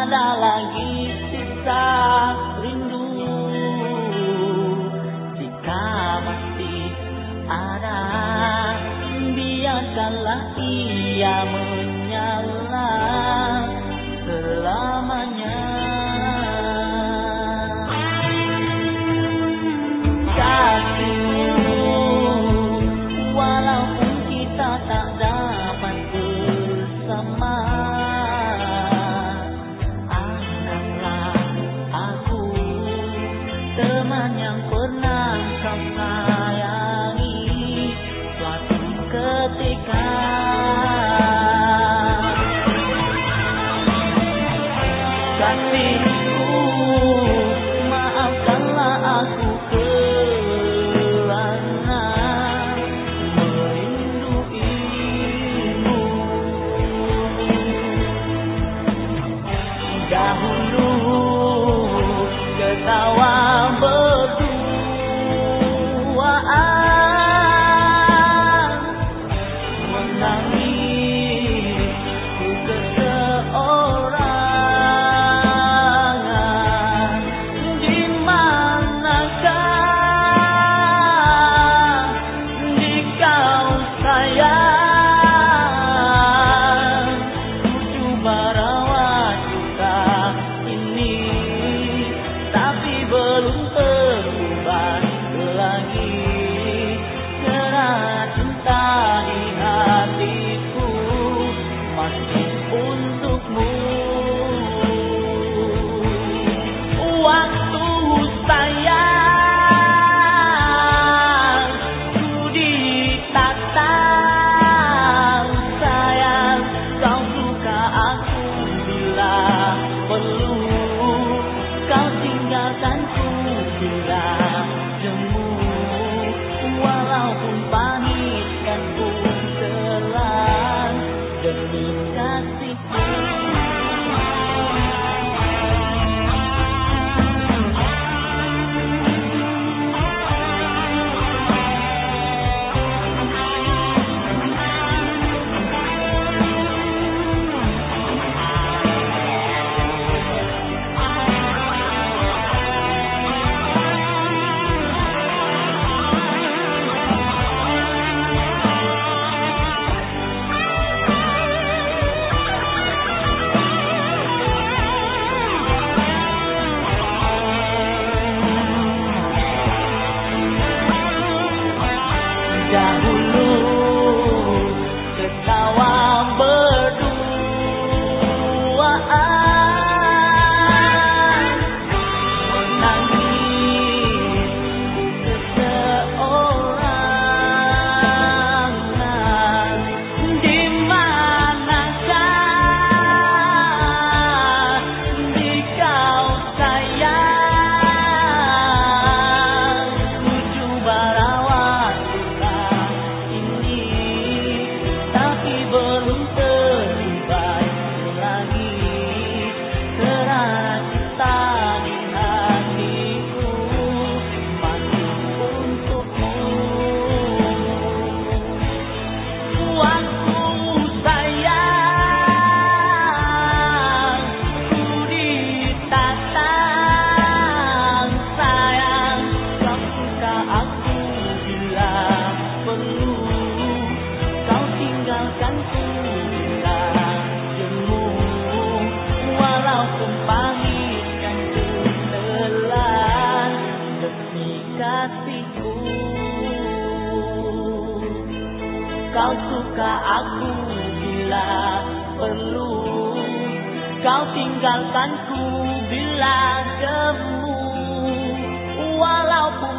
ada lagi sisa rindu? Jika masih ada Biarkanlah ia menyala pecado. Kau suka aku bila perlu. Kau tinggalkanku bila jemu. Walaupun